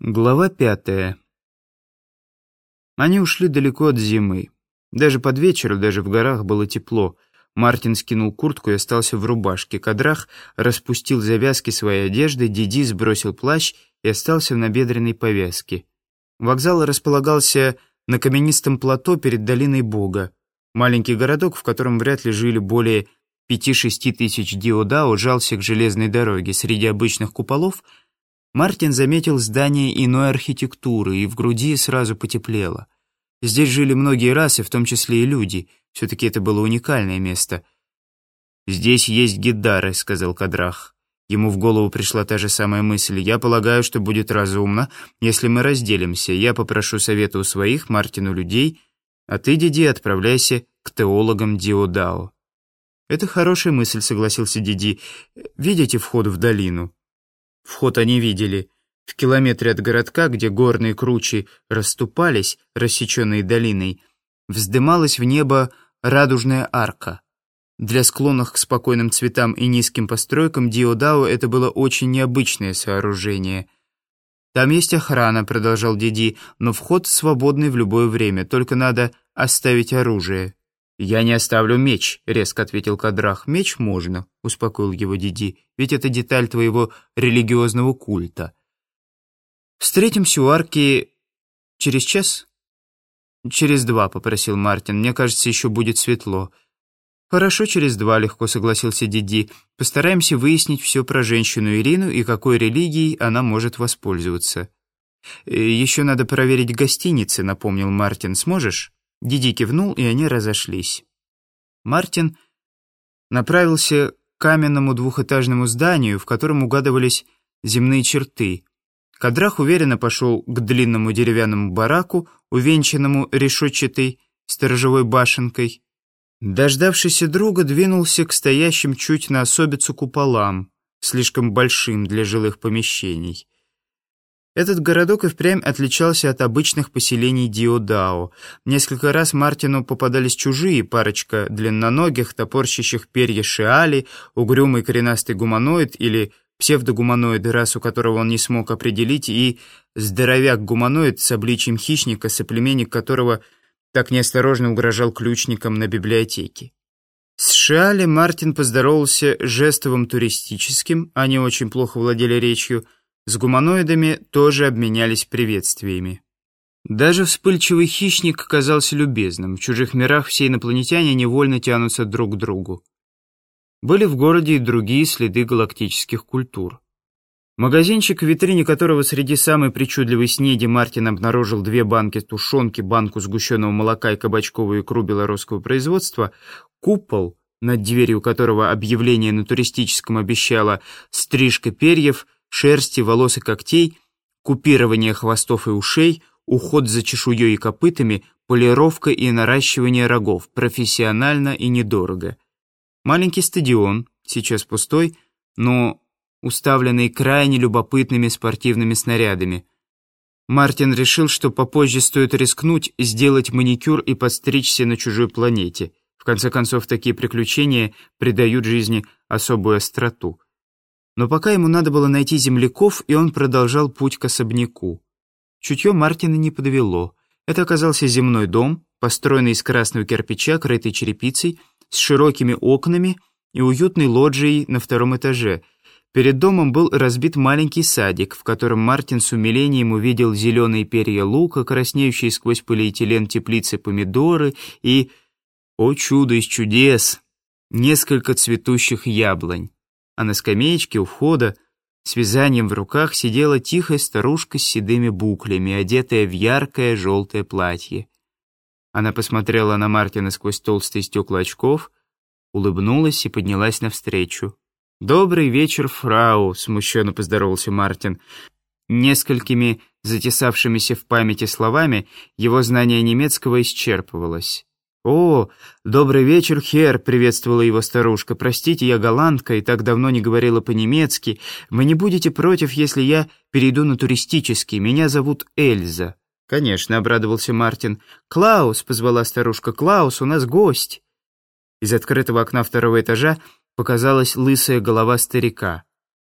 Глава пятая. Они ушли далеко от зимы. Даже под вечер, даже в горах было тепло. Мартин скинул куртку и остался в рубашке. Кадрах распустил завязки своей одежды, Диди сбросил плащ и остался в набедренной повязке. Вокзал располагался на каменистом плато перед долиной Бога. Маленький городок, в котором вряд ли жили более пяти-шести тысяч диодао, жался к железной дороге. Среди обычных куполов Мартин заметил здание иной архитектуры, и в груди сразу потеплело. Здесь жили многие расы, в том числе и люди. Все-таки это было уникальное место. «Здесь есть гиддары», — сказал Кадрах. Ему в голову пришла та же самая мысль. «Я полагаю, что будет разумно, если мы разделимся. Я попрошу совета у своих, Мартину, людей, а ты, Диди, отправляйся к теологам Диодао». «Это хорошая мысль», — согласился Диди. «Видите вход в долину?» Вход они видели. В километре от городка, где горные кручи расступались, рассеченные долиной, вздымалась в небо радужная арка. Для склонных к спокойным цветам и низким постройкам Диодао это было очень необычное сооружение. «Там есть охрана», — продолжал Диди, «но вход свободный в любое время, только надо оставить оружие». «Я не оставлю меч», — резко ответил Кадрах. «Меч можно», — успокоил его Диди, «ведь это деталь твоего религиозного культа». «Встретимся у арки через час?» «Через два», — попросил Мартин. «Мне кажется, еще будет светло». «Хорошо, через два», — легко согласился Диди. «Постараемся выяснить все про женщину Ирину и какой религией она может воспользоваться». «Э, «Еще надо проверить гостиницы», — напомнил Мартин. «Сможешь?» Диди кивнул, и они разошлись. Мартин направился к каменному двухэтажному зданию, в котором угадывались земные черты. Кадрах уверенно пошел к длинному деревянному бараку, увенчанному решетчатой сторожевой башенкой. Дождавшийся друга двинулся к стоящим чуть на особицу куполам, слишком большим для жилых помещений. Этот городок и впрямь отличался от обычных поселений Диодао. Несколько раз Мартину попадались чужие, парочка длинноногих, топорщащих перья шиали, угрюмый коренастый гуманоид или псевдогуманоид, расу которого он не смог определить, и здоровяк-гуманоид с обличием хищника, соплеменник которого так неосторожно угрожал ключникам на библиотеке. С Шиали Мартин поздоровался жестовым туристическим, они очень плохо владели речью, с гуманоидами тоже обменялись приветствиями. Даже вспыльчивый хищник казался любезным. В чужих мирах все инопланетяне невольно тянутся друг к другу. Были в городе и другие следы галактических культур. Магазинчик, в витрине которого среди самой причудливой снеди Мартин обнаружил две банки тушенки, банку сгущенного молока и кабачковую икру белорусского производства, купол, над дверью которого объявление на туристическом обещало «стрижка перьев», шерсти, волос и когтей, купирование хвостов и ушей, уход за чешуей и копытами, полировка и наращивание рогов, профессионально и недорого. Маленький стадион, сейчас пустой, но уставленный крайне любопытными спортивными снарядами. Мартин решил, что попозже стоит рискнуть, сделать маникюр и подстричься на чужой планете. В конце концов, такие приключения придают жизни особую остроту. Но пока ему надо было найти земляков, и он продолжал путь к особняку. Чутье Мартина не подвело. Это оказался земной дом, построенный из красного кирпича, крытый черепицей, с широкими окнами и уютной лоджией на втором этаже. Перед домом был разбит маленький садик, в котором Мартин с умилением увидел зеленые перья лука, краснеющие сквозь полиэтилен теплицы помидоры и, о чудо из чудес, несколько цветущих яблонь а на скамеечке у входа с вязанием в руках сидела тихая старушка с седыми буклями, одетая в яркое желтое платье. Она посмотрела на Мартина сквозь толстые стекла очков, улыбнулась и поднялась навстречу. «Добрый вечер, фрау», — смущенно поздоровался Мартин. Несколькими затесавшимися в памяти словами его знание немецкого исчерпывалось. «О, добрый вечер, Хер!» — приветствовала его старушка. «Простите, я голландка и так давно не говорила по-немецки. Вы не будете против, если я перейду на туристический? Меня зовут Эльза». «Конечно», — обрадовался Мартин. «Клаус!» — позвала старушка. «Клаус, у нас гость!» Из открытого окна второго этажа показалась лысая голова старика.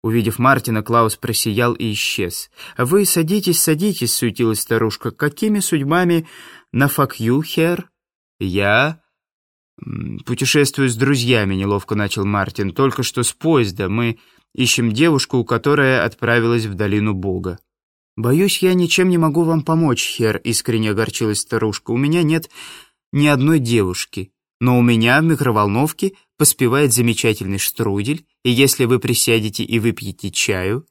Увидев Мартина, Клаус просиял и исчез. «Вы садитесь, садитесь», — суетилась старушка. «Какими судьбами на факью, хер?» «Я...» «Путешествую с друзьями», — неловко начал Мартин. «Только что с поезда. Мы ищем девушку, которая отправилась в долину Бога». «Боюсь, я ничем не могу вам помочь, хер», — искренне огорчилась старушка. «У меня нет ни одной девушки, но у меня в микроволновке поспевает замечательный штрудель, и если вы присядете и выпьете чаю...»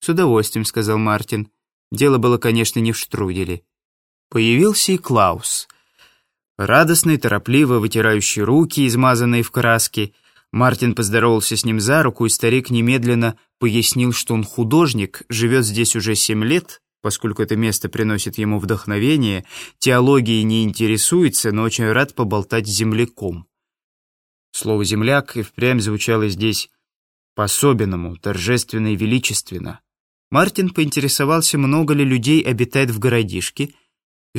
«С удовольствием», — сказал Мартин. Дело было, конечно, не в штруделе. Появился и Клаус. Радостный, торопливо вытирающий руки, измазанные в краске — Мартин поздоровался с ним за руку, и старик немедленно пояснил, что он художник, живет здесь уже семь лет, поскольку это место приносит ему вдохновение, теологией не интересуется, но очень рад поболтать с земляком. Слово «земляк» и впрямь звучало здесь по-особенному, торжественно и величественно. Мартин поинтересовался, много ли людей обитает в городишке,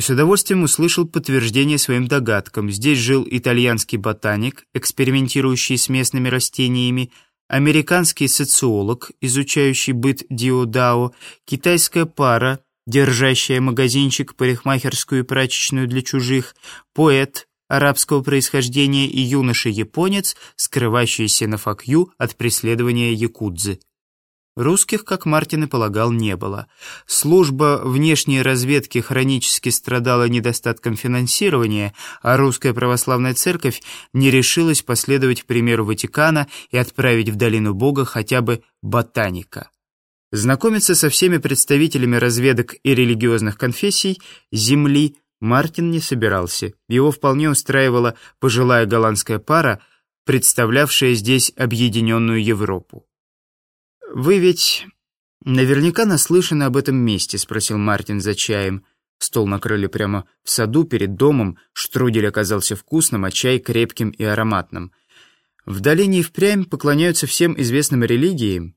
и с удовольствием услышал подтверждение своим догадкам. Здесь жил итальянский ботаник, экспериментирующий с местными растениями, американский социолог, изучающий быт Диодао, китайская пара, держащая магазинчик, парикмахерскую и прачечную для чужих, поэт арабского происхождения и юноша-японец, скрывающийся на факью от преследования якудзы. Русских, как Мартин и полагал, не было. Служба внешней разведки хронически страдала недостатком финансирования, а русская православная церковь не решилась последовать примеру Ватикана и отправить в Долину Бога хотя бы ботаника. Знакомиться со всеми представителями разведок и религиозных конфессий Земли Мартин не собирался. Его вполне устраивала пожилая голландская пара, представлявшая здесь объединенную Европу. «Вы ведь наверняка наслышаны об этом месте?» — спросил Мартин за чаем. Стол накрыли прямо в саду перед домом, штрудель оказался вкусным, а чай крепким и ароматным. В долине и впрямь поклоняются всем известным религиям.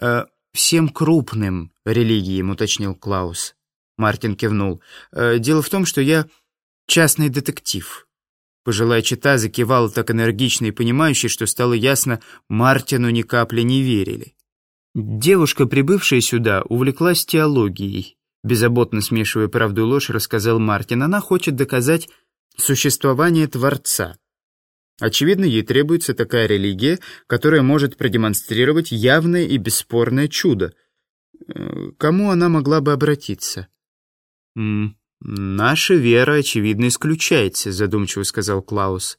«Э, «Всем крупным религиям», — уточнил Клаус. Мартин кивнул. «Э, «Дело в том, что я частный детектив». Пожилая чита закивала так энергично и понимающе, что стало ясно, Мартину ни капли не верили. Девушка, прибывшая сюда, увлеклась теологией. Беззаботно смешивая правду и ложь, рассказал Мартин. Она хочет доказать существование Творца. Очевидно, ей требуется такая религия, которая может продемонстрировать явное и бесспорное чудо. Э, кому она могла бы обратиться? «М «Наша вера, очевидно, исключается», — задумчиво сказал Клаус.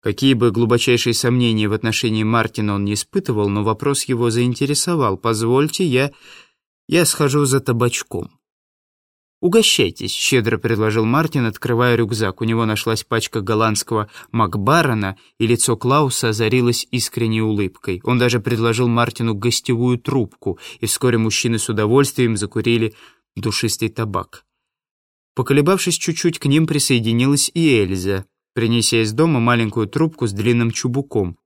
Какие бы глубочайшие сомнения в отношении Мартина он не испытывал, но вопрос его заинтересовал. «Позвольте, я... я схожу за табачком». «Угощайтесь», — щедро предложил Мартин, открывая рюкзак. У него нашлась пачка голландского Макбарона, и лицо Клауса озарилось искренней улыбкой. Он даже предложил Мартину гостевую трубку, и вскоре мужчины с удовольствием закурили душистый табак. Поколебавшись чуть-чуть, к ним присоединилась и Эльза, принеся из дома маленькую трубку с длинным чубуком.